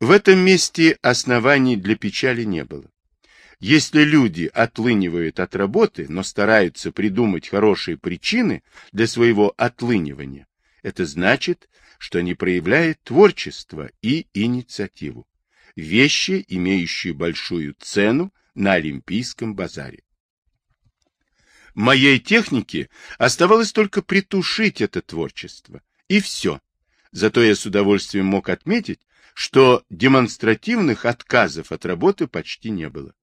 В этом месте оснований для печали не было. Если люди отлынивают от работы, но стараются придумать хорошие причины для своего отлынивания, это значит, что они проявляют творчество и инициативу. Вещи, имеющие большую цену на Олимпийском базаре. Моей технике оставалось только притушить это творчество. И все. Зато я с удовольствием мог отметить, что демонстративных отказов от работы почти не было.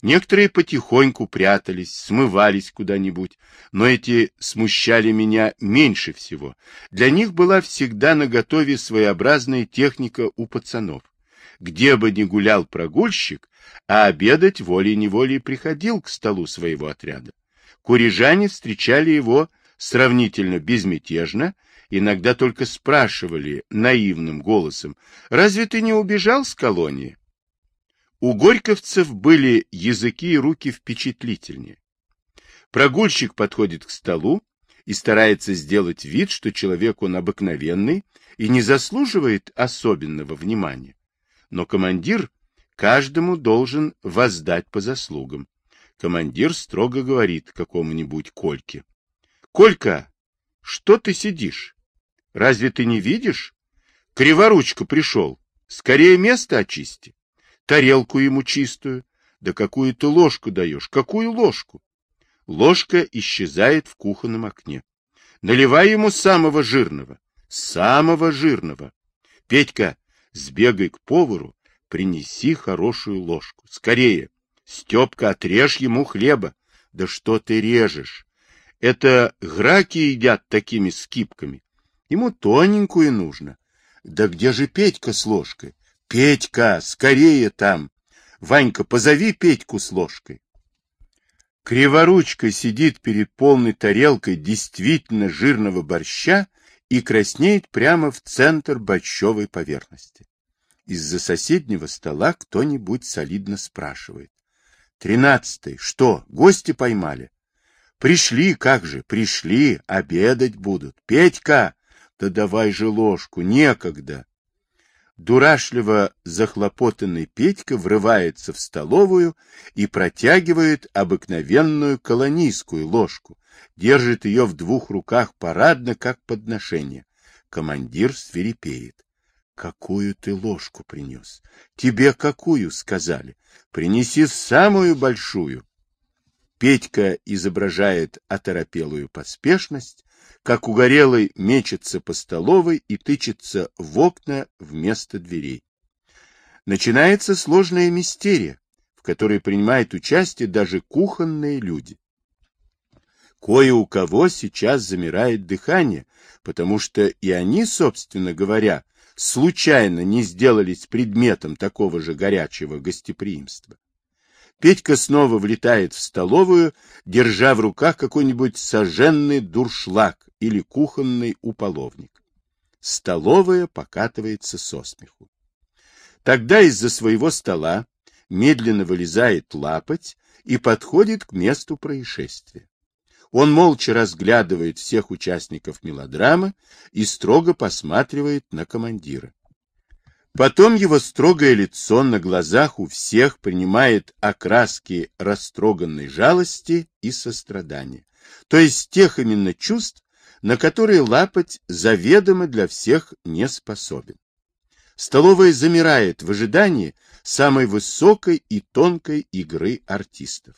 Некоторые потихоньку прятались, смывались куда-нибудь, но эти смущали меня меньше всего. Для них была всегда наготове своеобразная техника у пацанов. Где бы ни гулял прогульщик, а обедать волей-неволей приходил к столу своего отряда. Курижане встречали его сравнительно безмятежно, иногда только спрашивали наивным голосом, «Разве ты не убежал с колонии?» У горьковцев были языки и руки впечатлительнее. Прогульщик подходит к столу и старается сделать вид, что человек он обыкновенный и не заслуживает особенного внимания. Но командир каждому должен воздать по заслугам. Командир строго говорит какому-нибудь Кольке. — Колька, что ты сидишь? Разве ты не видишь? Криворучка пришел. Скорее место очисти. Тарелку ему чистую. Да какую ты ложку даешь? Какую ложку? Ложка исчезает в кухонном окне. Наливай ему самого жирного. Самого жирного. Петька, сбегай к повару, принеси хорошую ложку. Скорее. Степка, отрежь ему хлеба. Да что ты режешь? Это граки едят такими скипками. Ему тоненькую нужно. Да где же Петька с ложкой? Петька, скорее там! Ванька, позови Петьку с ложкой. Криворучка сидит перед полной тарелкой действительно жирного борща и краснеет прямо в центр борщовой поверхности. Из-за соседнего стола кто-нибудь солидно спрашивает. Тринадцатый. Что, гости поймали? Пришли, как же, пришли, обедать будут. Петька, да давай же ложку, некогда. Дурашливо захлопотанный Петька врывается в столовую и протягивает обыкновенную колонийскую ложку, держит ее в двух руках парадно, как подношение. Командир свирепеет. Какую ты ложку принес? Тебе какую, сказали? Принеси самую большую. Петька изображает оторопелую поспешность, как угорелый мечется по столовой и тычется в окна вместо дверей. Начинается сложная мистерия, в которой принимают участие даже кухонные люди. Кое у кого сейчас замирает дыхание, потому что и они, собственно говоря, случайно не сделались предметом такого же горячего гостеприимства. Петька снова влетает в столовую, держа в руках какой-нибудь соженный дуршлаг или кухонный уполовник. Столовая покатывается со смеху. Тогда из-за своего стола медленно вылезает лапоть и подходит к месту происшествия. Он молча разглядывает всех участников мелодрамы и строго посматривает на командира. Потом его строгое лицо на глазах у всех принимает окраски растроганной жалости и сострадания, то есть тех именно чувств, на которые лапоть заведомо для всех не способен. Столовая замирает в ожидании самой высокой и тонкой игры артистов.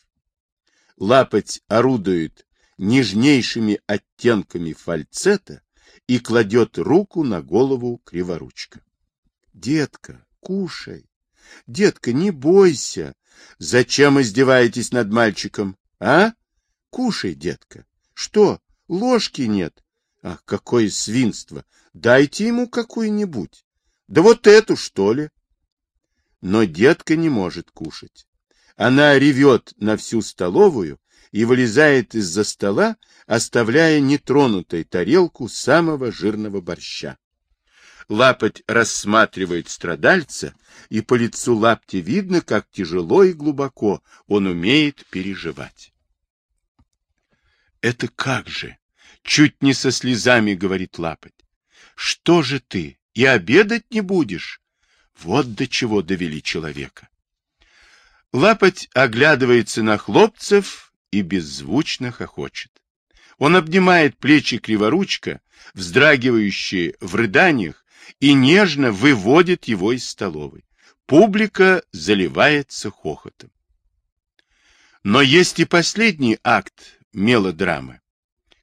Лапоть орудует нежнейшими оттенками фальцета и кладет руку на голову криворучка. Детка, кушай. Детка, не бойся. Зачем издеваетесь над мальчиком, а? Кушай, детка. Что, ложки нет? Ах, какое свинство! Дайте ему какую-нибудь. Да вот эту, что ли? Но детка не может кушать. Она ревет на всю столовую и вылезает из-за стола, оставляя нетронутой тарелку самого жирного борща. Лапоть рассматривает страдальца, и по лицу лапти видно, как тяжело и глубоко он умеет переживать. «Это как же?» — чуть не со слезами говорит лапоть. «Что же ты, и обедать не будешь? Вот до чего довели человека. Лапоть оглядывается на хлопцев и беззвучно хохочет. Он обнимает плечи криворучка, вздрагивающие в рыданиях, и нежно выводит его из столовой. Публика заливается хохотом. Но есть и последний акт мелодрамы,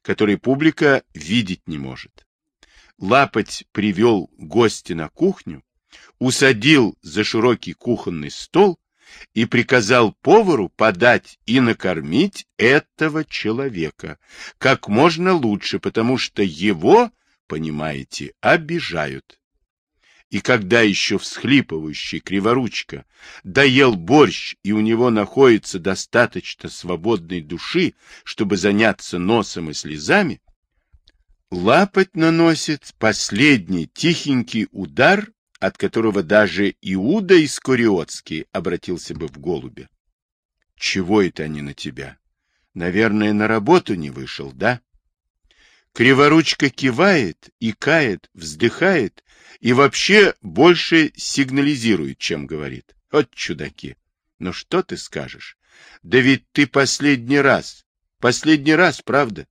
который публика видеть не может. Лапоть привел гостя на кухню, усадил за широкий кухонный стол и приказал повару подать и накормить этого человека как можно лучше, потому что его, понимаете, обижают. И когда еще всхлипывающий криворучка доел борщ, и у него находится достаточно свободной души, чтобы заняться носом и слезами, лапоть наносит последний тихенький удар от которого даже Иуда Искариотский обратился бы в голубя. Чего это они на тебя? Наверное, на работу не вышел, да? Криворучка кивает, икает, вздыхает и вообще больше сигнализирует, чем говорит. Вот чудаки! Ну что ты скажешь? Да ведь ты последний раз, последний раз, правда?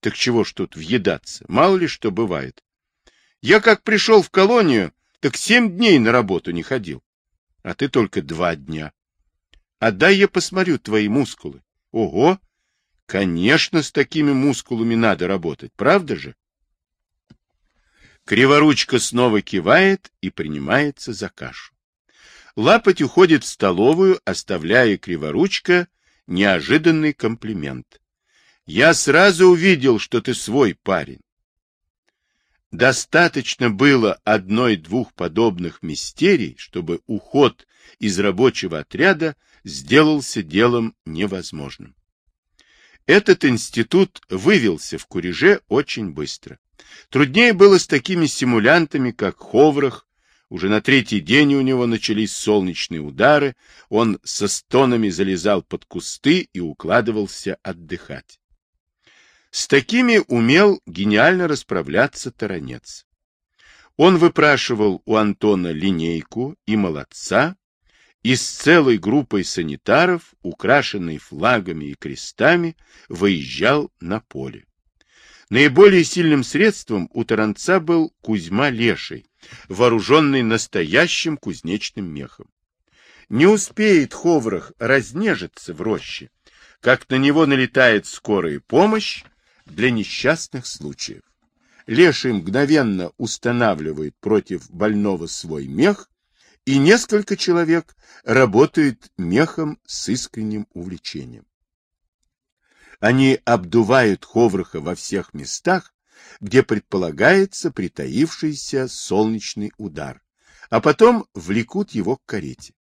Так чего ж тут въедаться? Мало ли что бывает. Я как пришел в колонию, так семь дней на работу не ходил. А ты только два дня. А дай я посмотрю твои мускулы. Ого! Конечно, с такими мускулами надо работать, правда же? Криворучка снова кивает и принимается за кашу. Лапоть уходит в столовую, оставляя Криворучка неожиданный комплимент. Я сразу увидел, что ты свой парень. Достаточно было одной-двух подобных мистерий, чтобы уход из рабочего отряда сделался делом невозможным. Этот институт вывелся в Куреже очень быстро. Труднее было с такими симулянтами, как Ховрах. Уже на третий день у него начались солнечные удары, он со стонами залезал под кусты и укладывался отдыхать. С такими умел гениально расправляться Таранец. Он выпрашивал у Антона линейку и молодца, и с целой группой санитаров, украшенной флагами и крестами, выезжал на поле. Наиболее сильным средством у Таранца был Кузьма Леший, вооруженный настоящим кузнечным мехом. Не успеет Ховрах разнежиться в роще, как на него налетает скорая помощь, для несчастных случаев. Леший мгновенно устанавливает против больного свой мех, и несколько человек работают мехом с искренним увлечением. Они обдувают Ховраха во всех местах, где предполагается притаившийся солнечный удар, а потом влекут его к карете.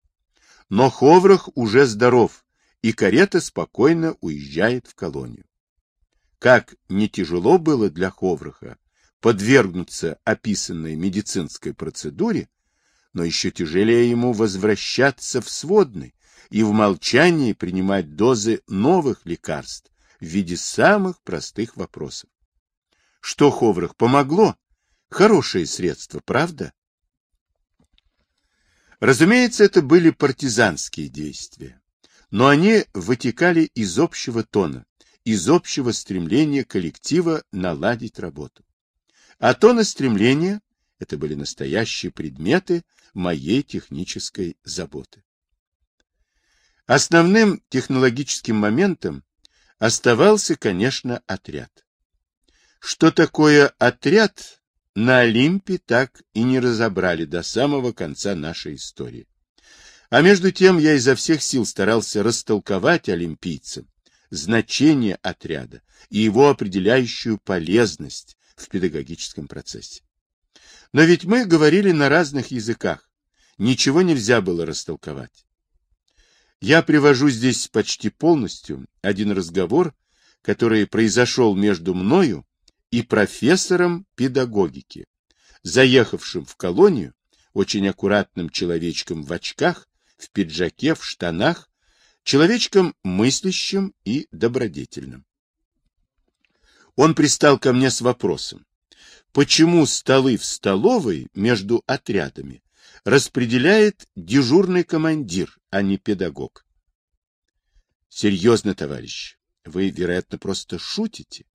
Но Ховрах уже здоров, и карета спокойно уезжает в колонию. Как не тяжело было для Ховраха подвергнуться описанной медицинской процедуре, но еще тяжелее ему возвращаться в сводный и в молчании принимать дозы новых лекарств в виде самых простых вопросов. Что Ховрах помогло? Хорошее средство, правда? Разумеется, это были партизанские действия, но они вытекали из общего тона, из общего стремления коллектива наладить работу. А то на стремление – это были настоящие предметы моей технической заботы. Основным технологическим моментом оставался, конечно, отряд. Что такое отряд, на Олимпе так и не разобрали до самого конца нашей истории. А между тем я изо всех сил старался растолковать олимпийцам, значение отряда и его определяющую полезность в педагогическом процессе. Но ведь мы говорили на разных языках, ничего нельзя было растолковать. Я привожу здесь почти полностью один разговор, который произошел между мною и профессором педагогики, заехавшим в колонию, очень аккуратным человечком в очках, в пиджаке, в штанах, человечком мыслящим и добродетельным. Он пристал ко мне с вопросом, почему столы в столовой между отрядами распределяет дежурный командир, а не педагог. Серьезно, товарищ, вы, вероятно, просто шутите.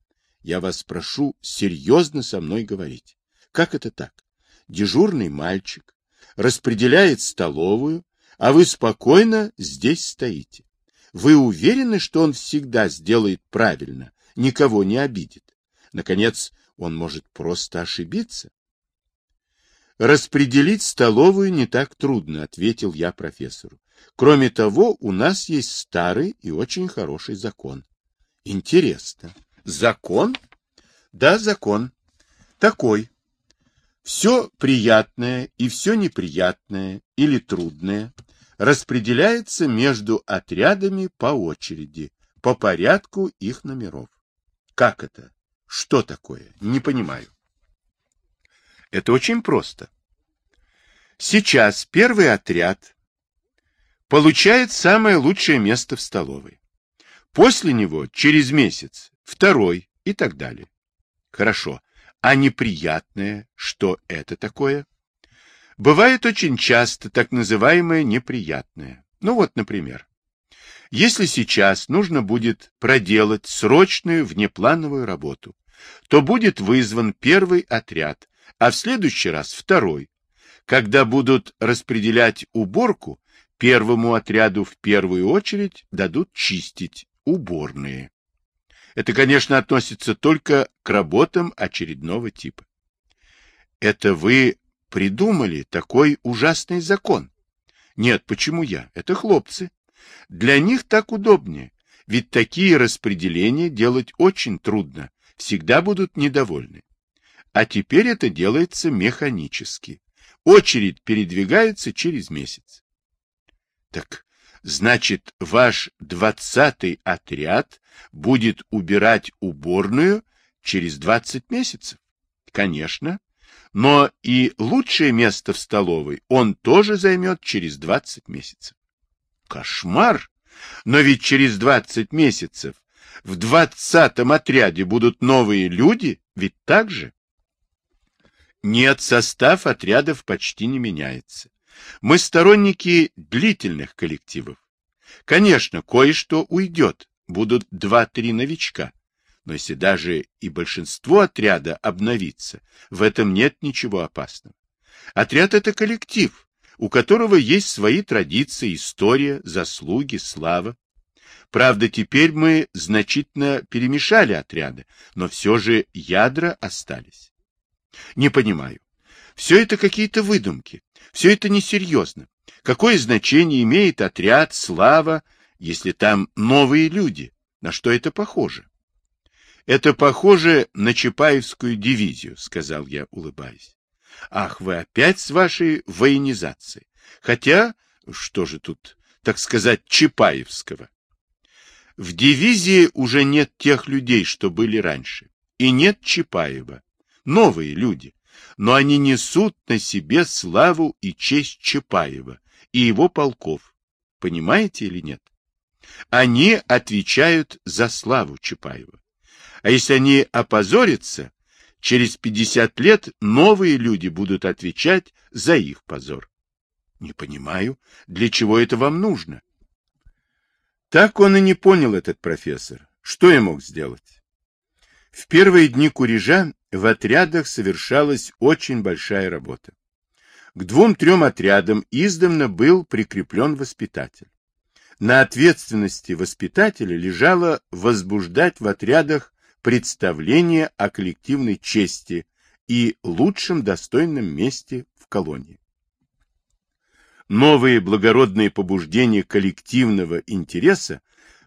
Я вас прошу серьезно со мной говорить. Как это так? Дежурный мальчик распределяет столовую, а вы спокойно здесь стоите. Вы уверены, что он всегда сделает правильно, никого не обидит? Наконец, он может просто ошибиться. Распределить столовую не так трудно, ответил я профессору. Кроме того, у нас есть старый и очень хороший закон. Интересно. Закон? Да, закон. Такой. Все приятное и все неприятное или трудное распределяется между отрядами по очереди, по порядку их номеров. Как это? Что такое? Не понимаю. Это очень просто. Сейчас первый отряд получает самое лучшее место в столовой. После него, через месяц, второй и так далее. Хорошо. А неприятное, что это такое? Бывает очень часто так называемое неприятное. Ну вот, например, если сейчас нужно будет проделать срочную внеплановую работу, то будет вызван первый отряд, а в следующий раз второй. Когда будут распределять уборку, первому отряду в первую очередь дадут чистить уборные. Это, конечно, относится только к работам очередного типа. Это вы придумали такой ужасный закон? Нет, почему я? Это хлопцы. Для них так удобнее, ведь такие распределения делать очень трудно, всегда будут недовольны. А теперь это делается механически. Очередь передвигается через месяц. Так, значит, ваш двадцатый отряд будет убирать уборную через двадцать месяцев? Конечно. Но и лучшее место в столовой он тоже займет через двадцать месяцев. Кошмар! Но ведь через двадцать месяцев в двадцатом отряде будут новые люди, ведь так же? Нет, состав отрядов почти не меняется. Мы сторонники длительных коллективов. Конечно, кое-что уйдет, будут два-три новичка. Но если даже и большинство отряда обновится, в этом нет ничего опасного. Отряд — это коллектив, у которого есть свои традиции, история, заслуги, слава. Правда, теперь мы значительно перемешали отряды, но все же ядра остались. Не понимаю. Все это какие-то выдумки. Все это несерьезно. Какое значение имеет отряд, слава, если там новые люди? На что это похоже? Это похоже на Чапаевскую дивизию, сказал я, улыбаясь. Ах, вы опять с вашей военизацией. Хотя, что же тут, так сказать, Чапаевского? В дивизии уже нет тех людей, что были раньше. И нет Чапаева. Новые люди. Но они несут на себе славу и честь Чапаева и его полков. Понимаете или нет? Они отвечают за славу Чапаева. А если они опозорятся, через 50 лет новые люди будут отвечать за их позор. Не понимаю, для чего это вам нужно? Так он и не понял этот профессор. Что я мог сделать? В первые дни курежа в отрядах совершалась очень большая работа. К двум-трем отрядам издавна был прикреплен воспитатель. На ответственности воспитателя лежало возбуждать в отрядах представление о коллективной чести и лучшем достойном месте в колонии. Новые благородные побуждения коллективного интереса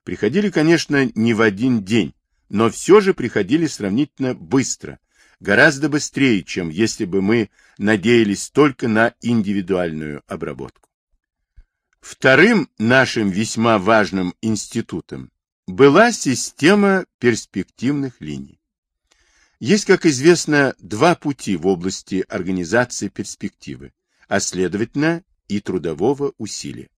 приходили, конечно, не в один день, но все же приходили сравнительно быстро, гораздо быстрее, чем если бы мы надеялись только на индивидуальную обработку. Вторым нашим весьма важным институтом была система перспективных линий. Есть, как известно, два пути в области организации перспективы, а следовательно и трудового усилия.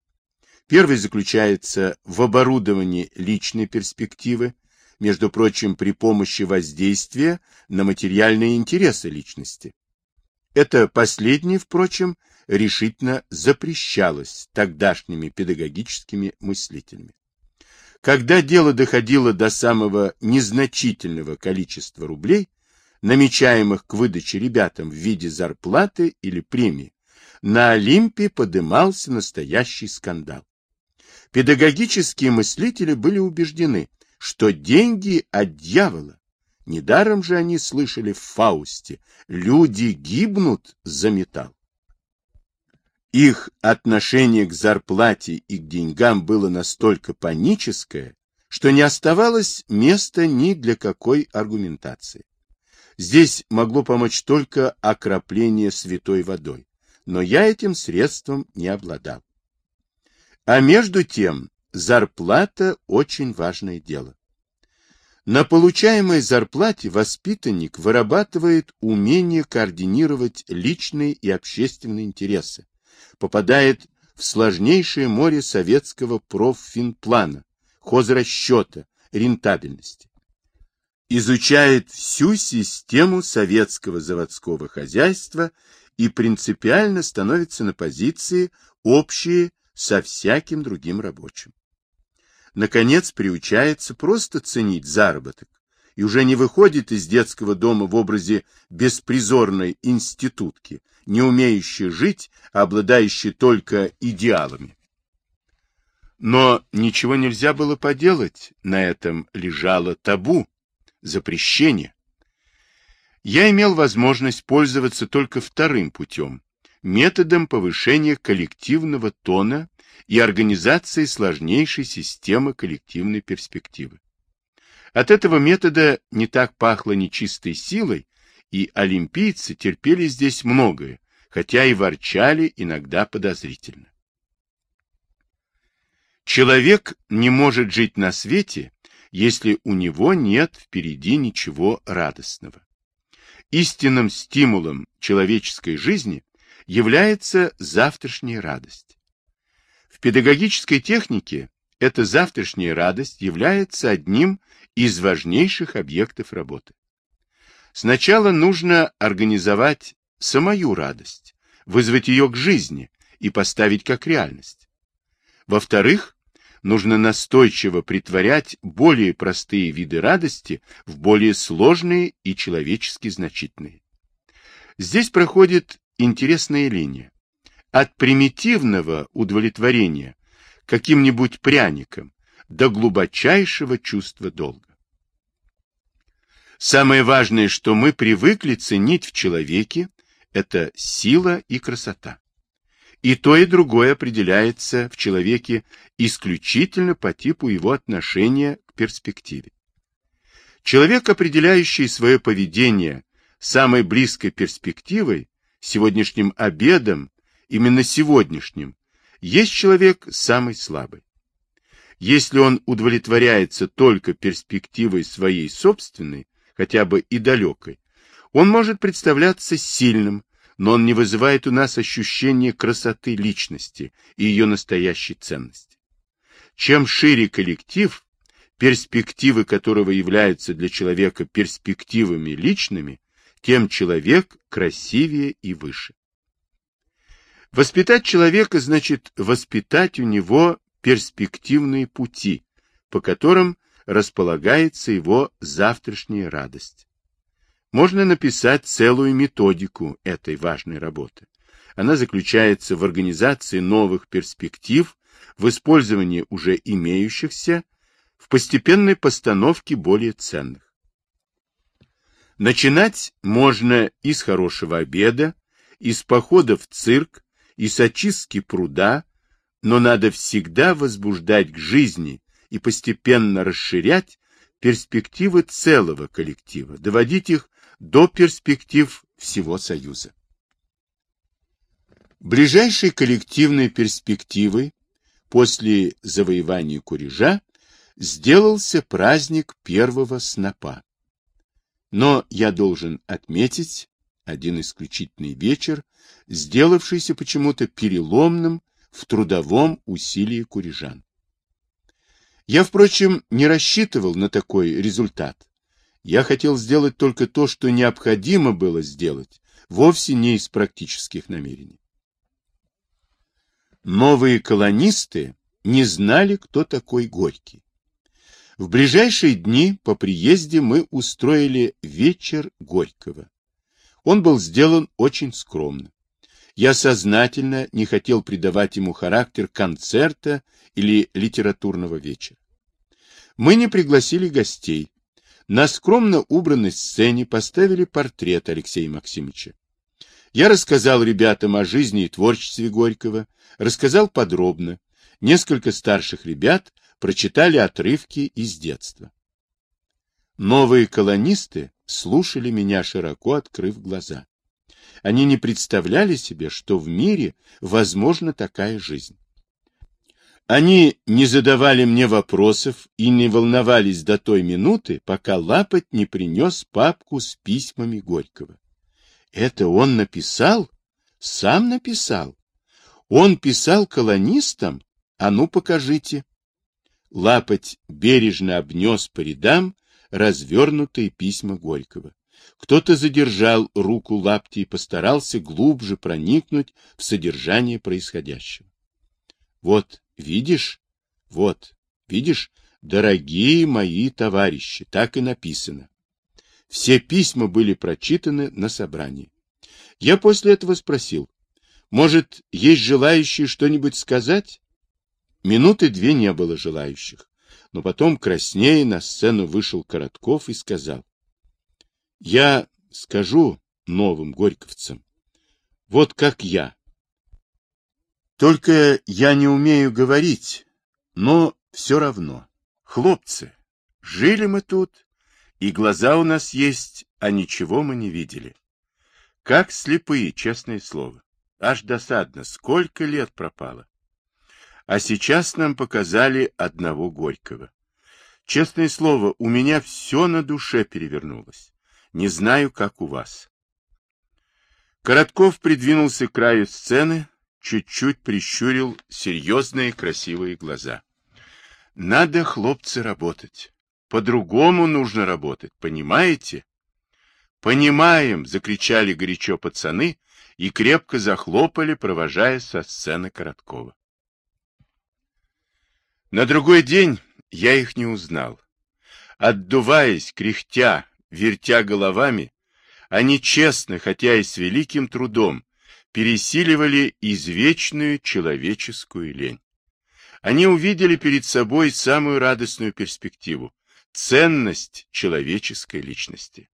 Первый заключается в оборудовании личной перспективы, между прочим, при помощи воздействия на материальные интересы личности. Это последнее, впрочем, решительно запрещалось тогдашними педагогическими мыслителями. Когда дело доходило до самого незначительного количества рублей, намечаемых к выдаче ребятам в виде зарплаты или премии, на Олимпе подымался настоящий скандал. Педагогические мыслители были убеждены, что деньги от дьявола. Недаром же они слышали в Фаусте «люди гибнут за металл». Их отношение к зарплате и к деньгам было настолько паническое, что не оставалось места ни для какой аргументации. Здесь могло помочь только окропление святой водой, но я этим средством не обладал. А между тем, зарплата – очень важное дело. На получаемой зарплате воспитанник вырабатывает умение координировать личные и общественные интересы, попадает в сложнейшее море советского профинплана, хозрасчета, рентабельности. Изучает всю систему советского заводского хозяйства и принципиально становится на позиции общие со всяким другим рабочим. Наконец, приучается просто ценить заработок и уже не выходит из детского дома в образе беспризорной институтки, не умеющий жить, а обладающий только идеалами. Но ничего нельзя было поделать, на этом лежало табу, запрещение. Я имел возможность пользоваться только вторым путем, методом повышения коллективного тона и организации сложнейшей системы коллективной перспективы. От этого метода не так пахло нечистой силой, и олимпийцы терпели здесь многое, хотя и ворчали иногда подозрительно. Человек не может жить на свете, если у него нет впереди ничего радостного. Истинным стимулом человеческой жизни является завтрашняя радость. В педагогической технике эта завтрашняя радость является одним из важнейших объектов работы. Сначала нужно организовать самую радость, вызвать ее к жизни и поставить как реальность. Во-вторых, нужно настойчиво притворять более простые виды радости в более сложные и человечески значительные. Здесь проходит интересная линия. От примитивного удовлетворения каким-нибудь пряником до глубочайшего чувства долга. Самое важное, что мы привыкли ценить в человеке, это сила и красота. И то, и другое определяется в человеке исключительно по типу его отношения к перспективе. Человек, определяющий свое поведение самой близкой перспективой, сегодняшним обедом, именно сегодняшним, есть человек самый слабый. Если он удовлетворяется только перспективой своей собственной, хотя бы и далекой, он может представляться сильным, но он не вызывает у нас ощущения красоты личности и ее настоящей ценности. Чем шире коллектив, перспективы которого являются для человека перспективами личными, тем человек красивее и выше. Воспитать человека значит воспитать у него перспективные пути, по которым располагается его завтрашняя радость. Можно написать целую методику этой важной работы. Она заключается в организации новых перспектив, в использовании уже имеющихся, в постепенной постановке более ценных. Начинать можно из хорошего обеда, из похода в цирк, из очистки пруда, но надо всегда возбуждать к жизни и постепенно расширять перспективы целого коллектива, доводить их до перспектив всего Союза. Ближайшей коллективной перспективой после завоевания Курежа сделался праздник первого снопа. Но я должен отметить один исключительный вечер, сделавшийся почему-то переломным в трудовом усилии курежан. Я, впрочем, не рассчитывал на такой результат. Я хотел сделать только то, что необходимо было сделать, вовсе не из практических намерений. Новые колонисты не знали, кто такой Горький. В ближайшие дни по приезде мы устроили вечер Горького. Он был сделан очень скромно. Я сознательно не хотел придавать ему характер концерта или литературного вечера. Мы не пригласили гостей. На скромно убранной сцене поставили портрет Алексея Максимовича. Я рассказал ребятам о жизни и творчестве Горького, рассказал подробно. Несколько старших ребят прочитали отрывки из детства. Новые колонисты слушали меня, широко открыв глаза. Они не представляли себе, что в мире возможна такая жизнь. Они не задавали мне вопросов и не волновались до той минуты, пока Лапоть не принес папку с письмами Горького. Это он написал? Сам написал? Он писал колонистам? А ну покажите. Лапоть бережно обнес по рядам развернутые письма Горького. Кто-то задержал руку лапти и постарался глубже проникнуть в содержание происходящего. Вот, видишь? Вот, видишь? Дорогие мои товарищи, так и написано. Все письма были прочитаны на собрании. Я после этого спросил, может, есть желающие что-нибудь сказать? Минуты две не было желающих, но потом краснее на сцену вышел Коротков и сказал, я скажу новым горьковцам, вот как я. Только я не умею говорить, но все равно. Хлопцы, жили мы тут, и глаза у нас есть, а ничего мы не видели. Как слепые, честное слово. Аж досадно, сколько лет пропало. А сейчас нам показали одного Горького. Честное слово, у меня все на душе перевернулось. Не знаю, как у вас. Коротков придвинулся к краю сцены, чуть-чуть прищурил серьезные красивые глаза. Надо, хлопцы, работать. По-другому нужно работать, понимаете? Понимаем, закричали горячо пацаны и крепко захлопали, провожая со сцены Короткова. На другой день я их не узнал. Отдуваясь, кряхтя, вертя головами, они честно, хотя и с великим трудом, пересиливали извечную человеческую лень. Они увидели перед собой самую радостную перспективу – ценность человеческой личности.